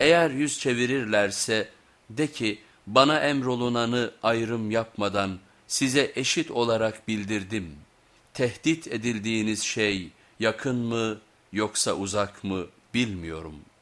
Eğer yüz çevirirlerse de ki bana emrolunanı ayrım yapmadan size eşit olarak bildirdim. Tehdit edildiğiniz şey yakın mı yoksa uzak mı bilmiyorum.''